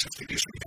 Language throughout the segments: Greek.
simply disregard.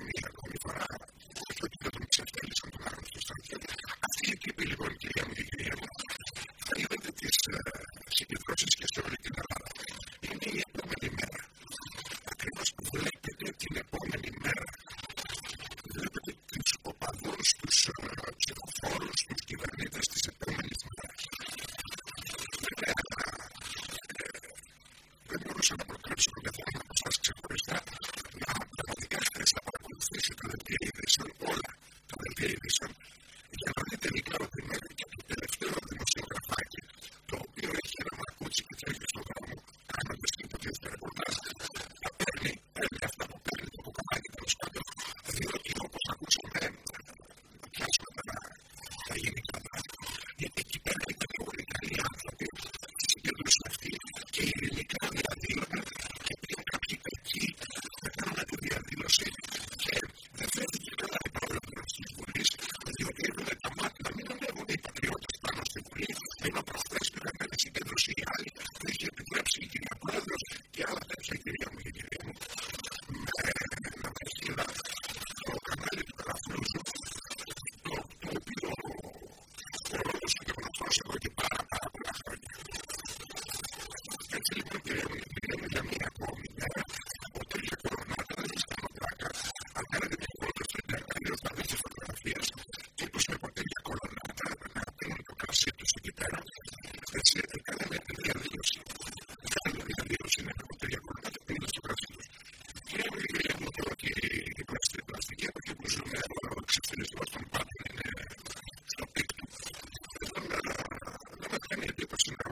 de personas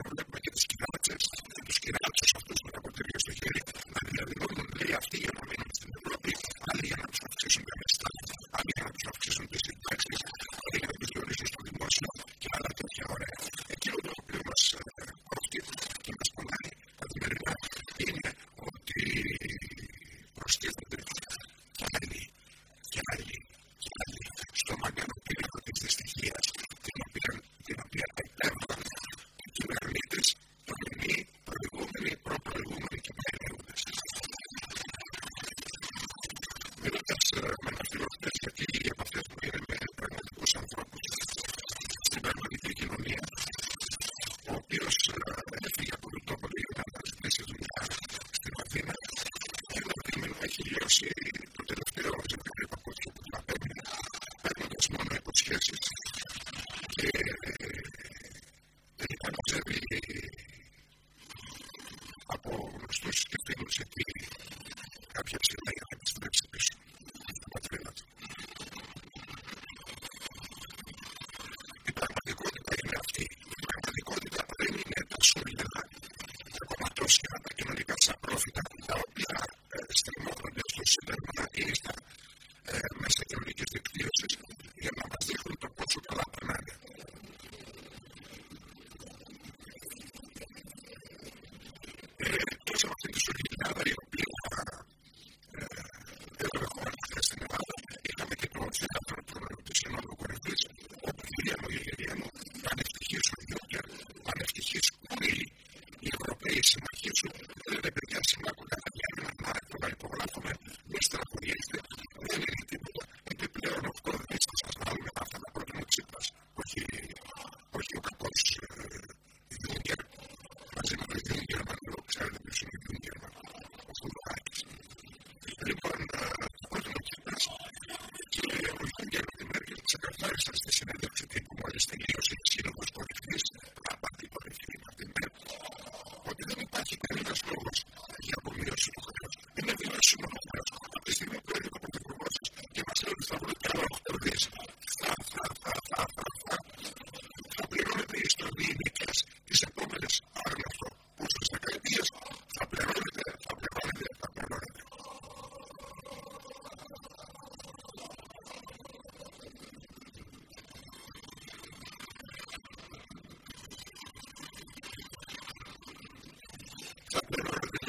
something or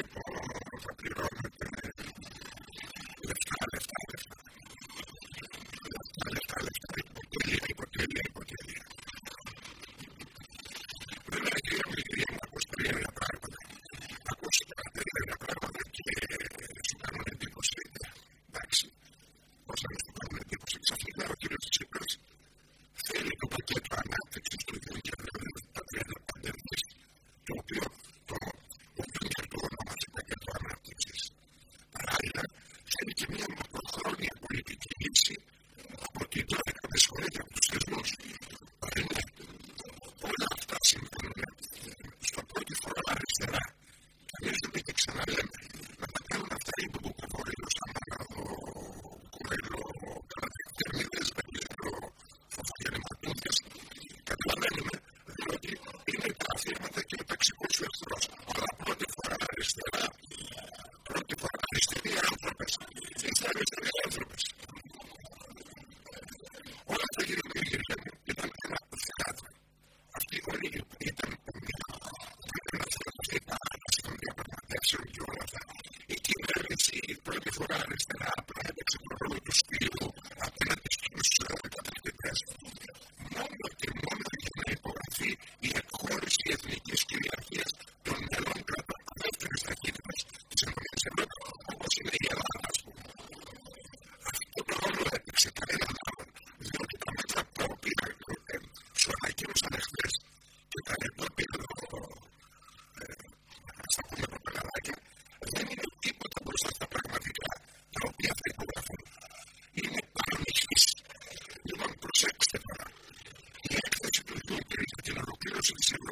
emergency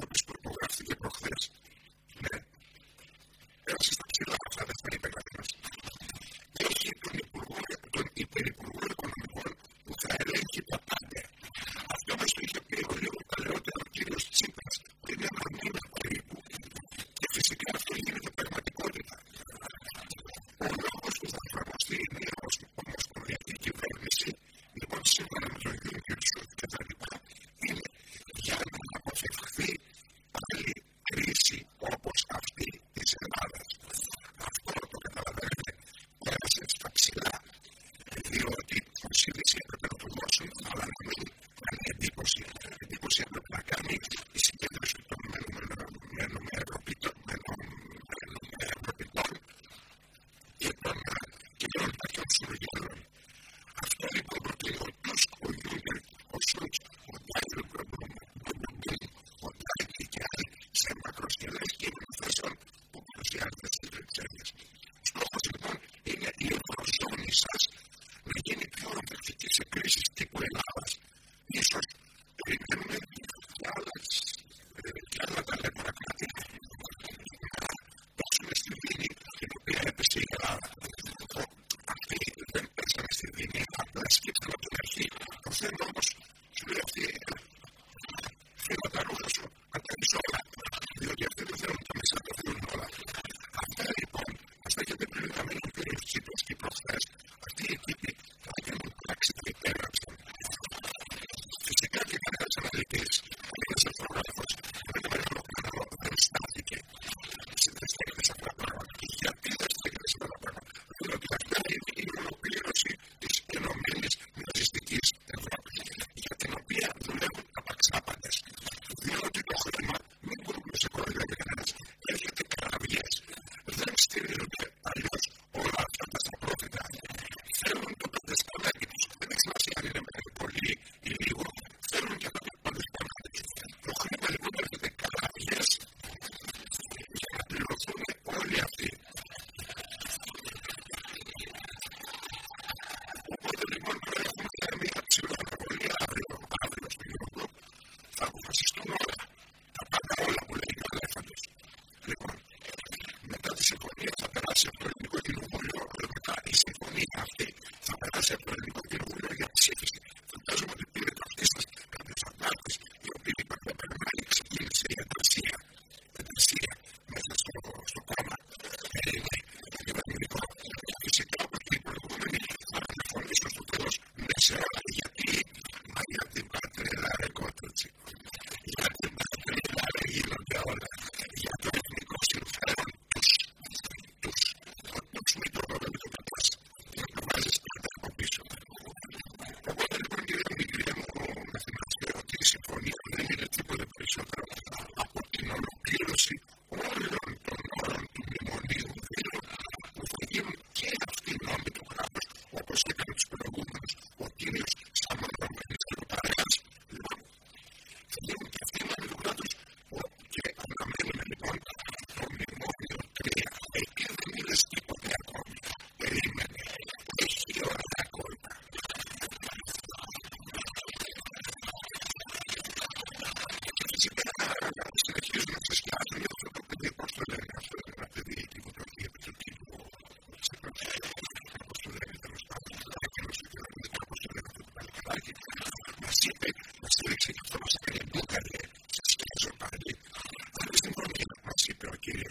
οποία θα περάσει από το ελληνικό κοινοβούλιο, η συμφωνία αυτή θα περάσει από το ελληνικό κοινοβούλιο για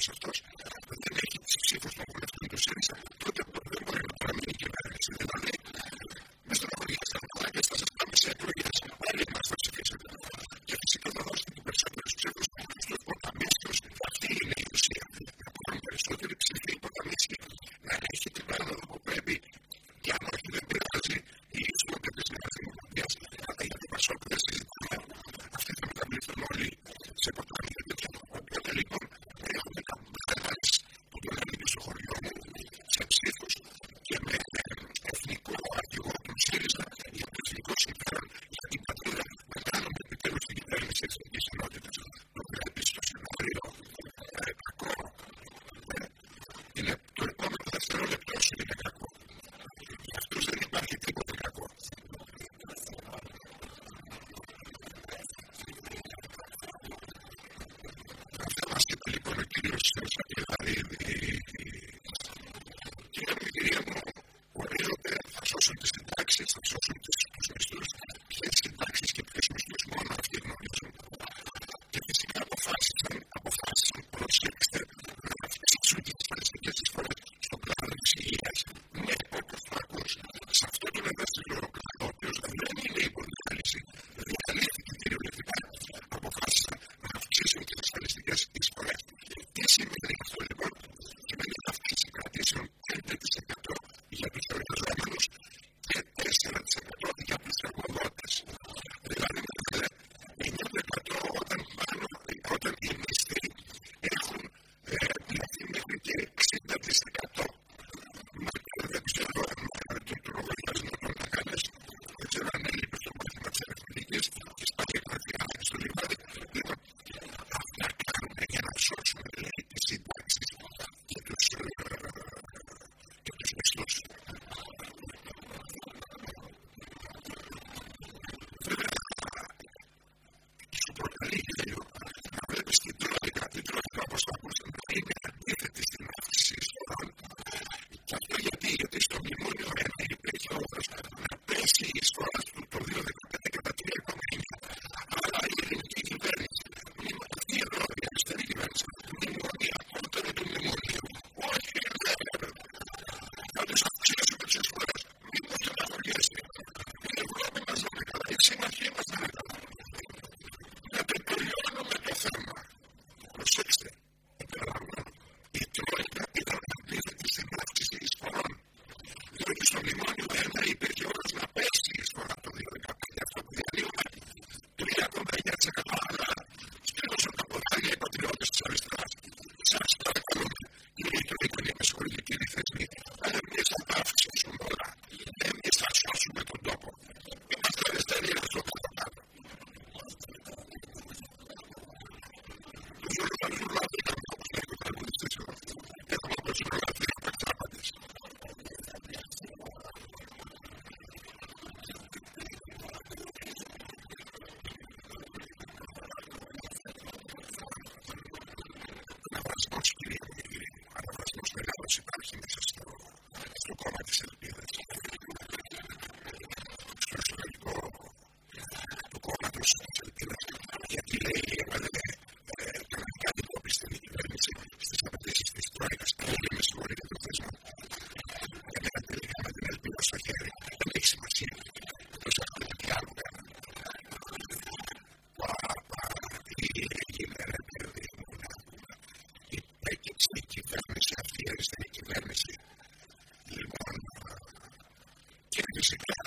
nosotros. Christus. music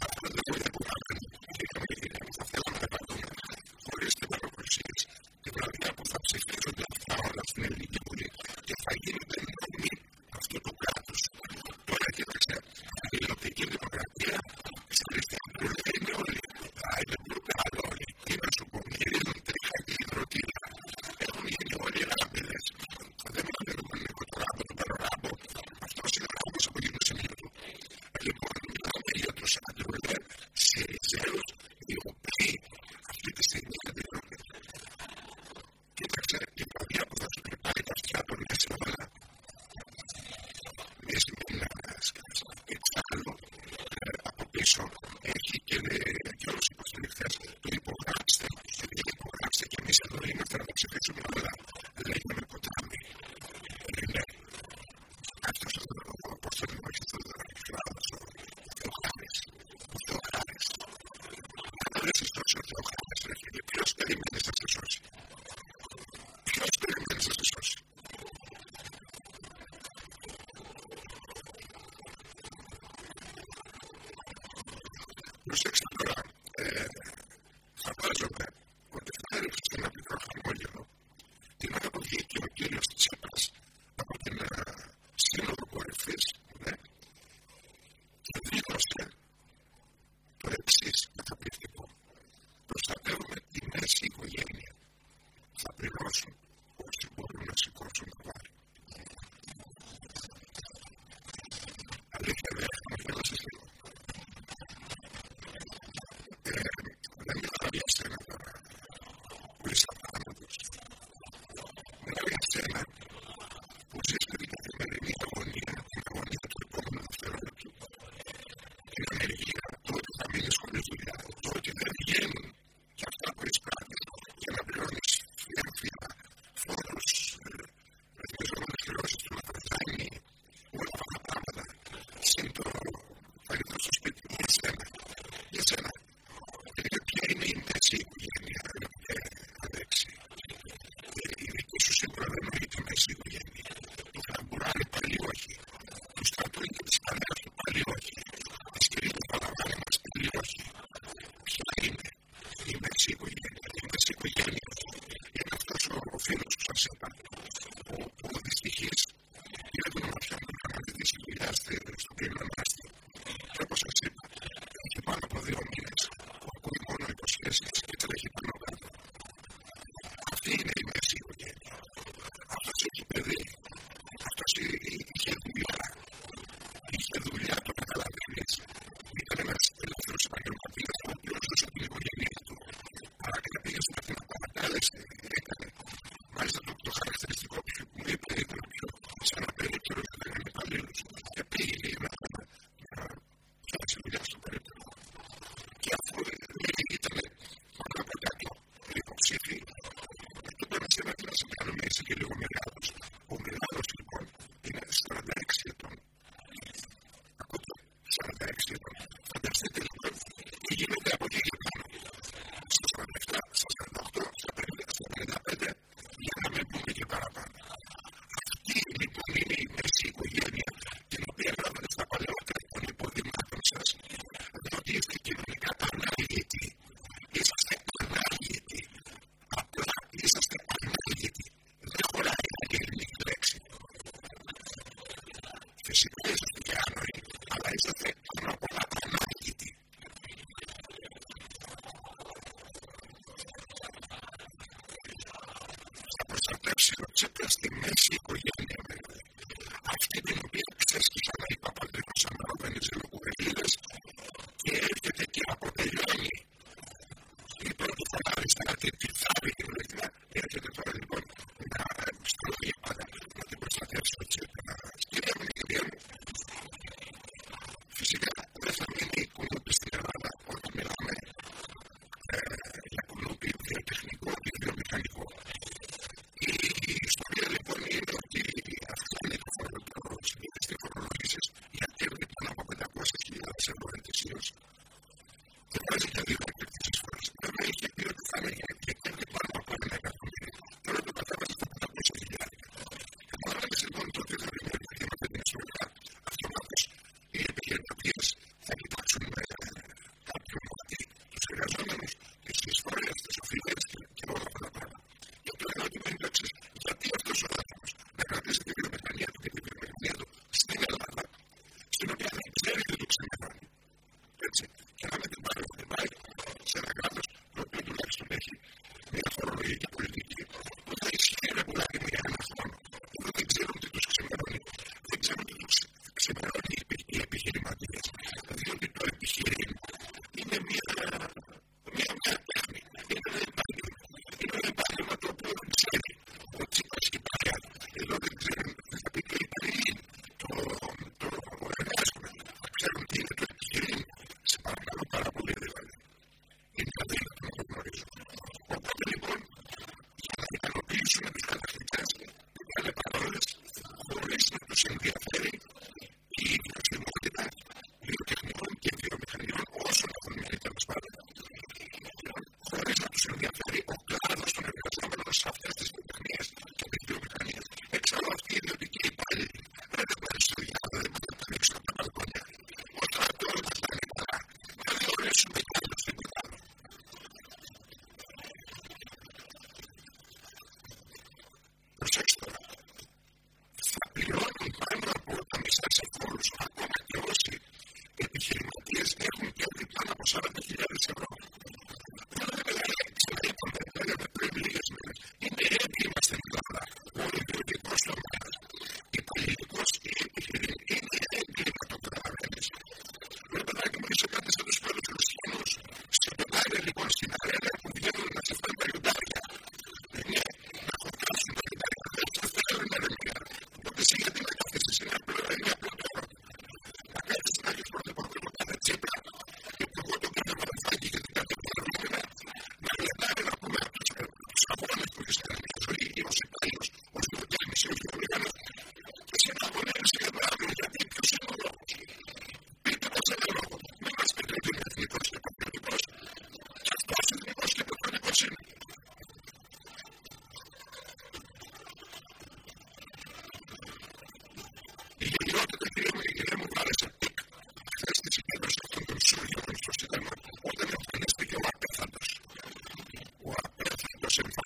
75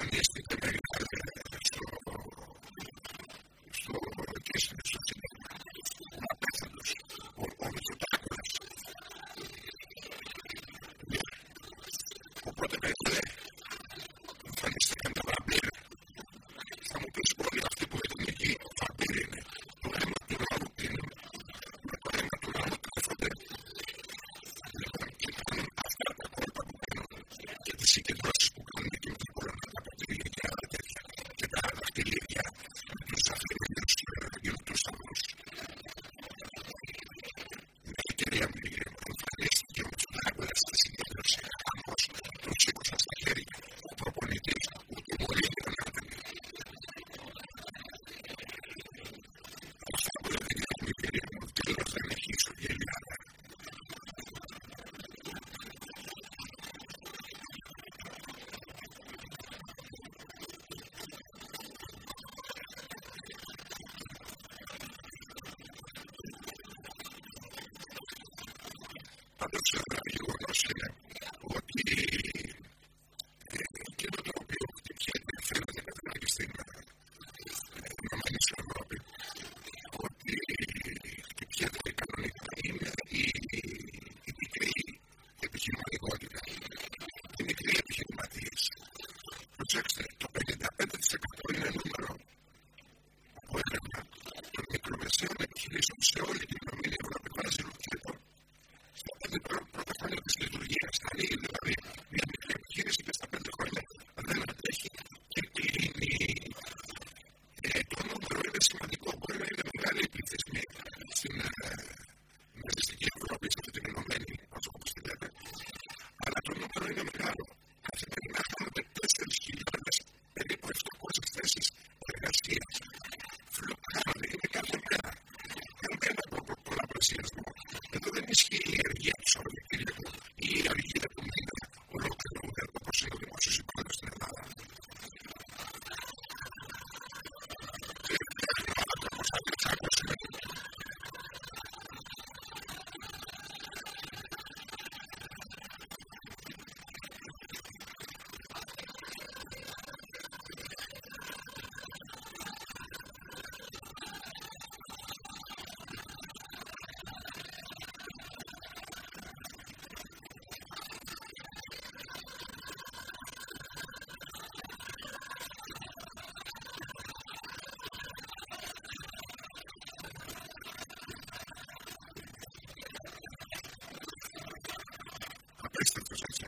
understand that you. esta presencia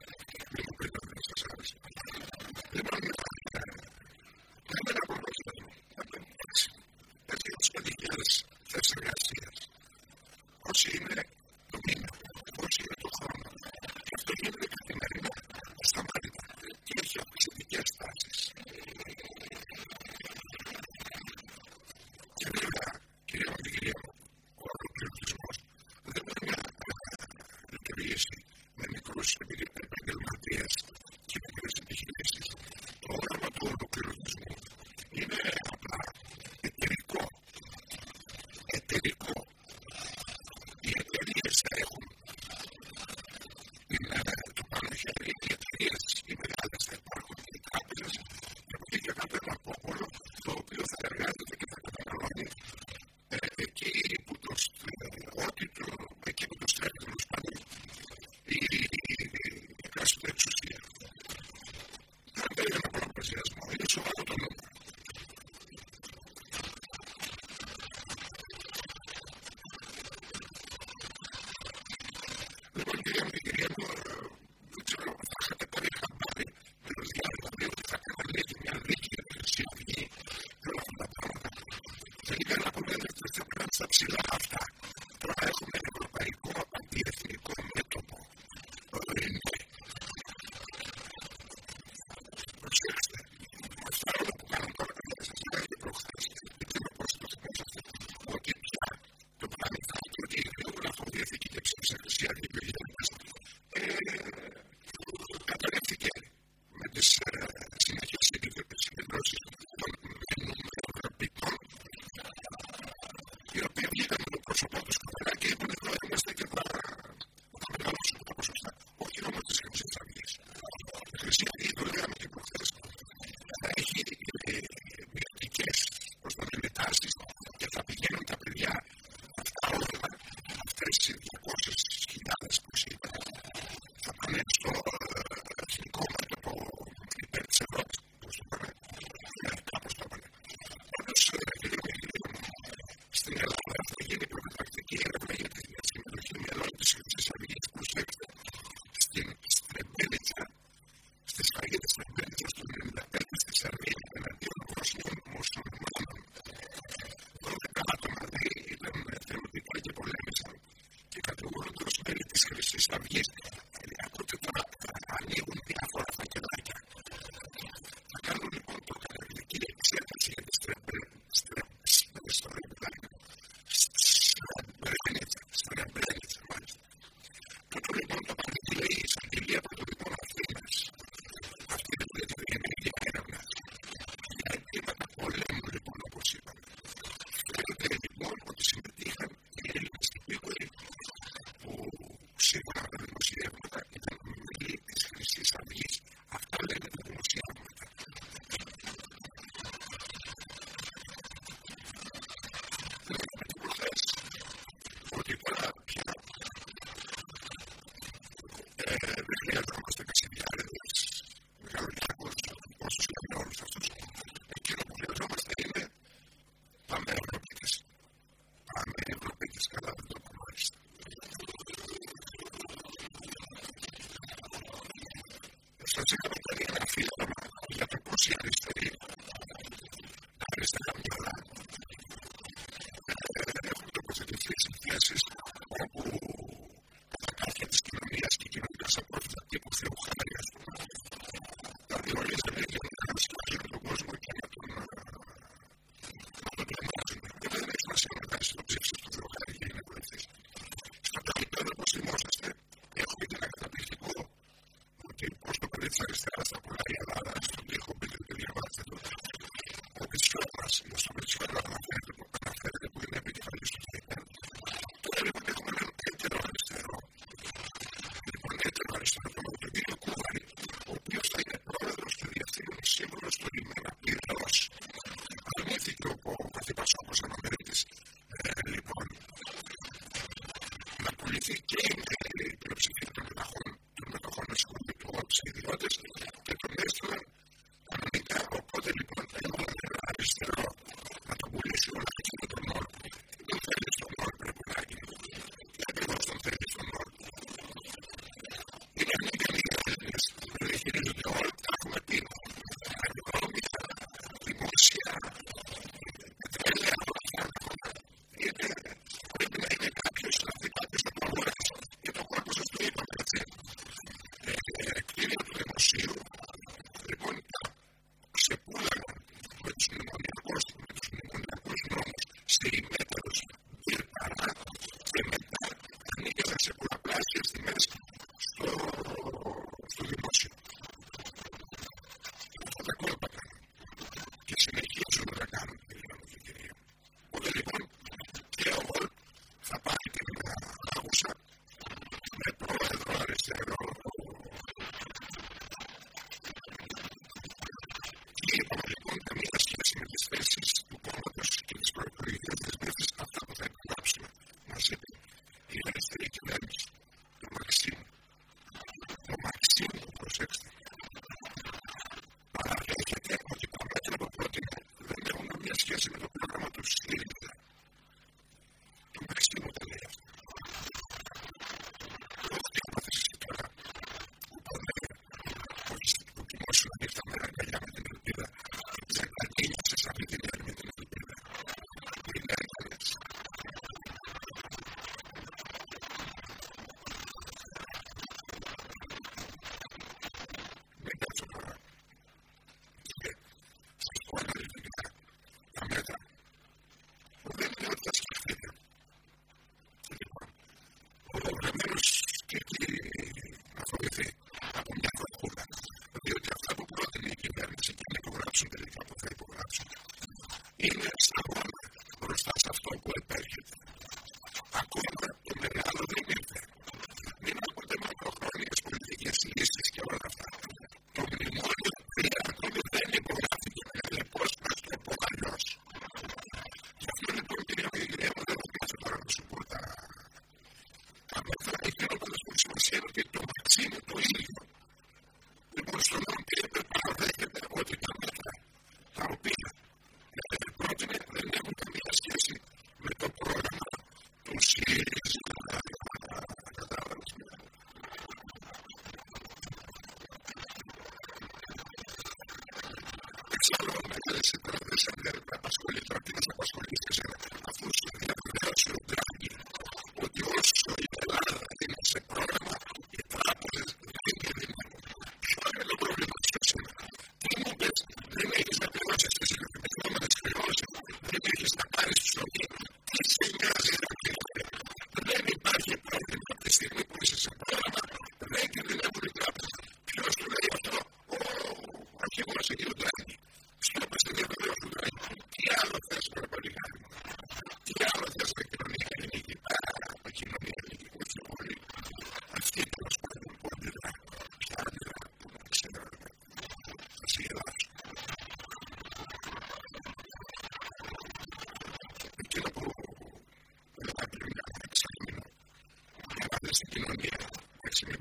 of course, he done this Francis. see cielo que lo máximo, lo hijo, στην κοινωνία. Έτσι, με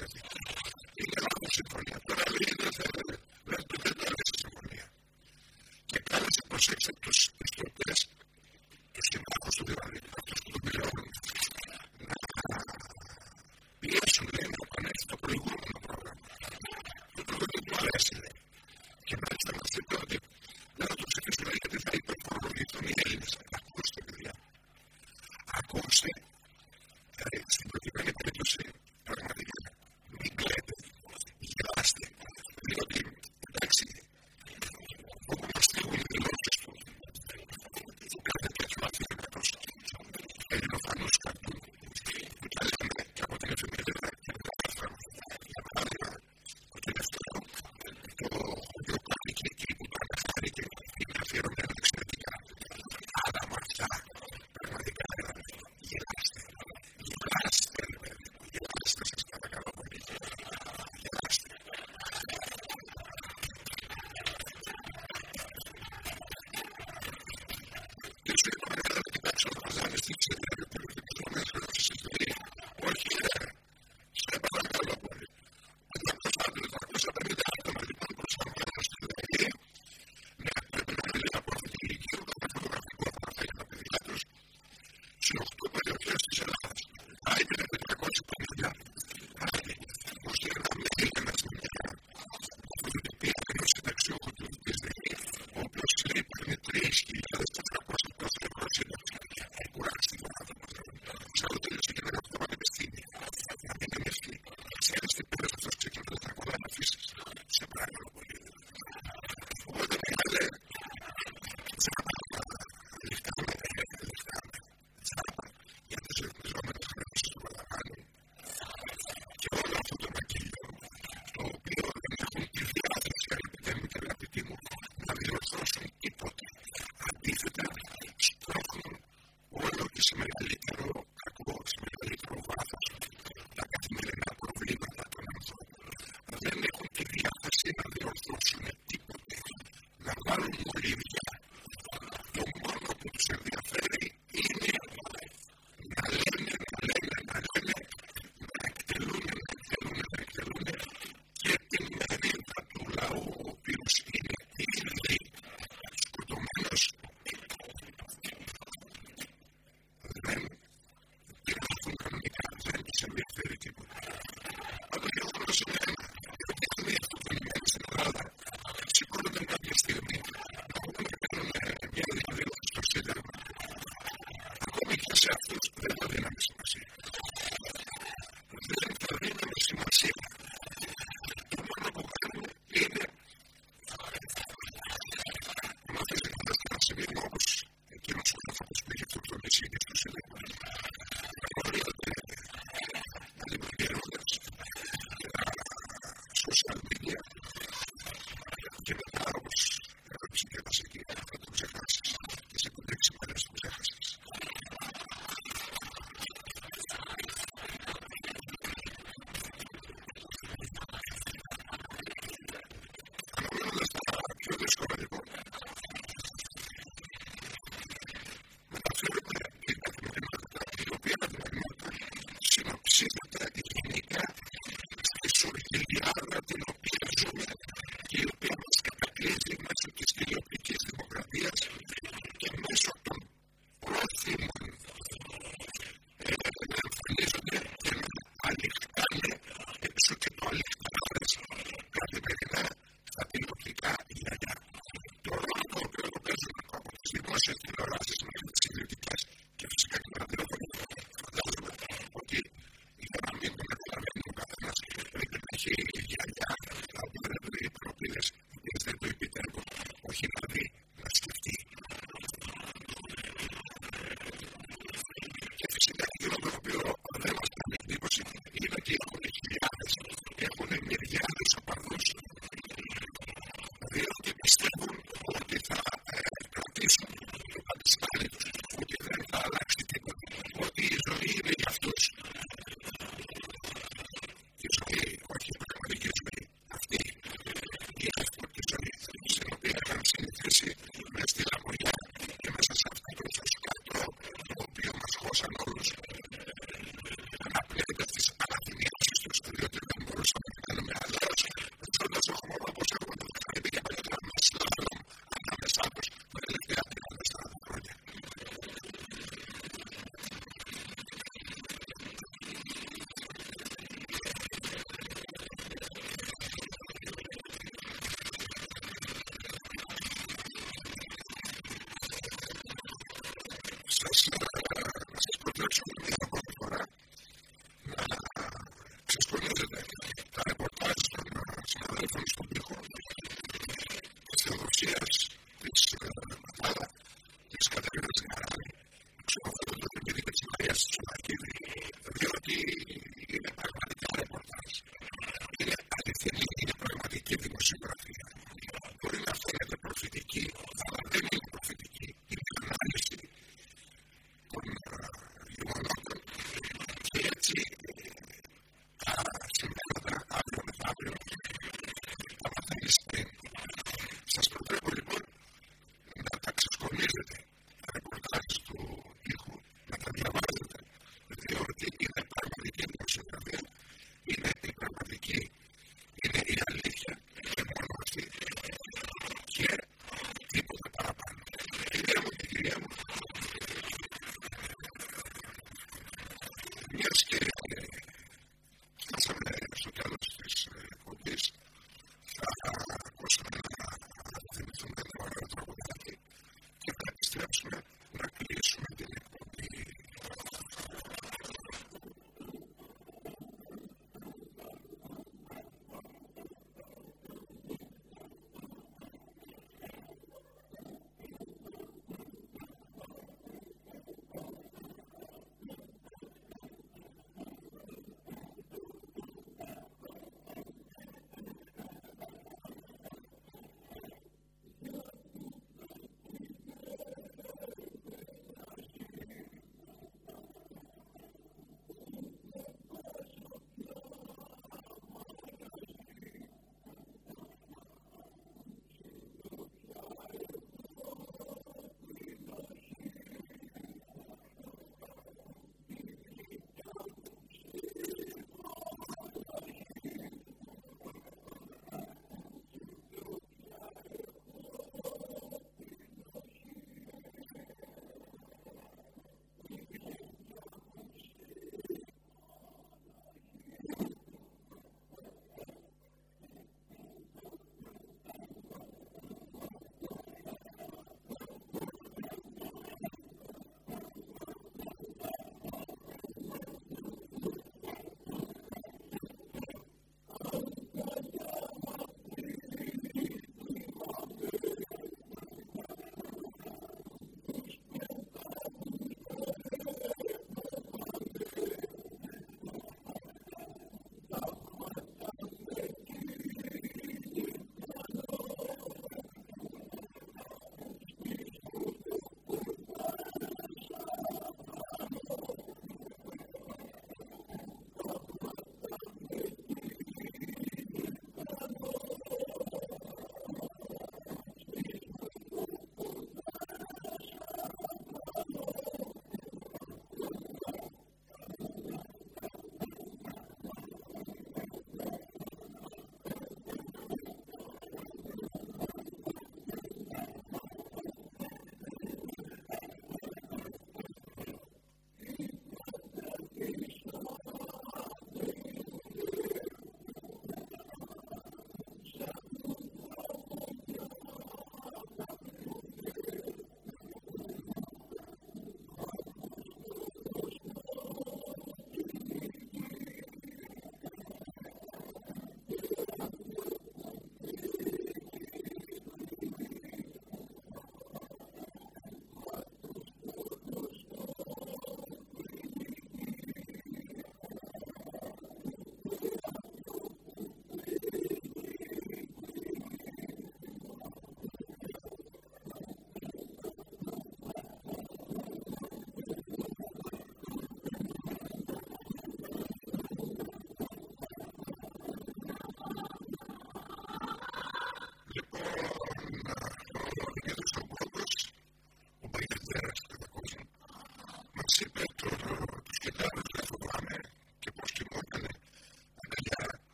because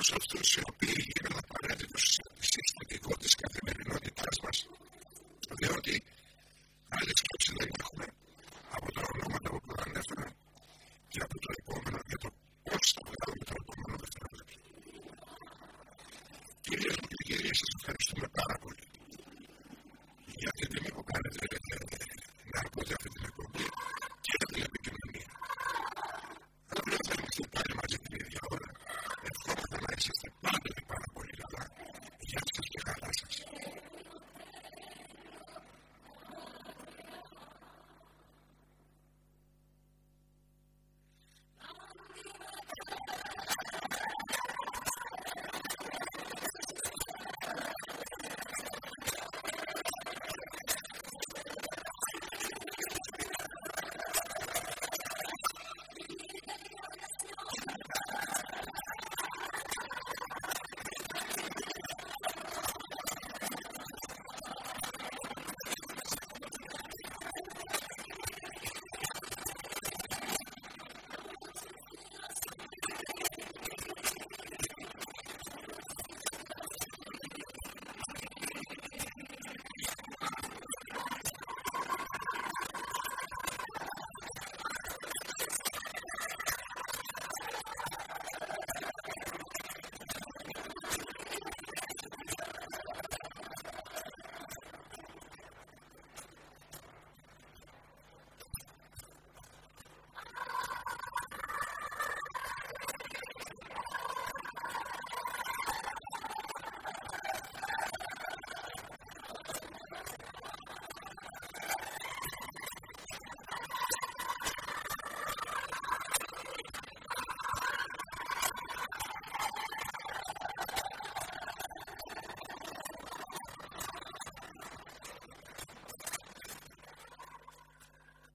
όλους αυτούς οι οποίοι